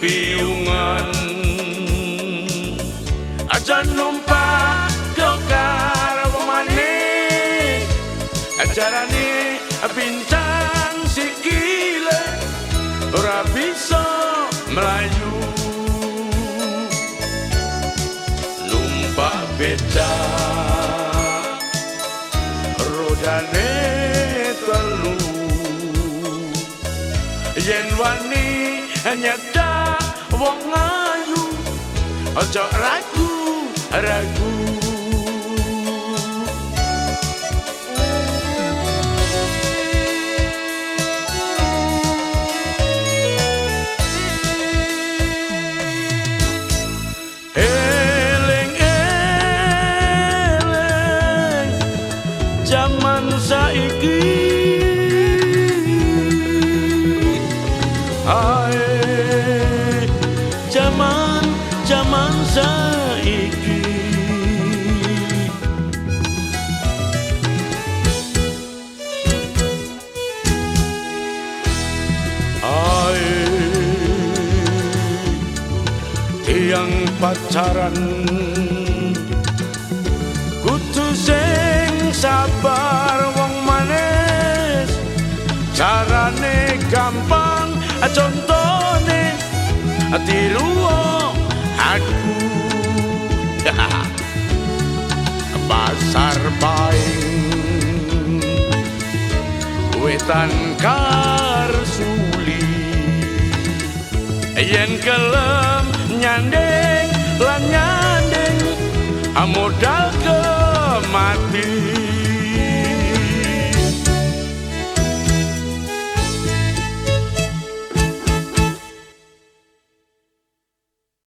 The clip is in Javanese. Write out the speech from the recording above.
piungan. Aja numpak dokar wamane acarane bincang sikile ora bisa melayu numpak beca rodane telu. Yen wani hanya aja ragu ragu. Eling eling jaman saiki tiang pacaran. Kudu sing sabar wong manis. Carane gampang contone tiru pasar paing wetan karsuli yen kelem nyandeng lan nyandeng modal ke mati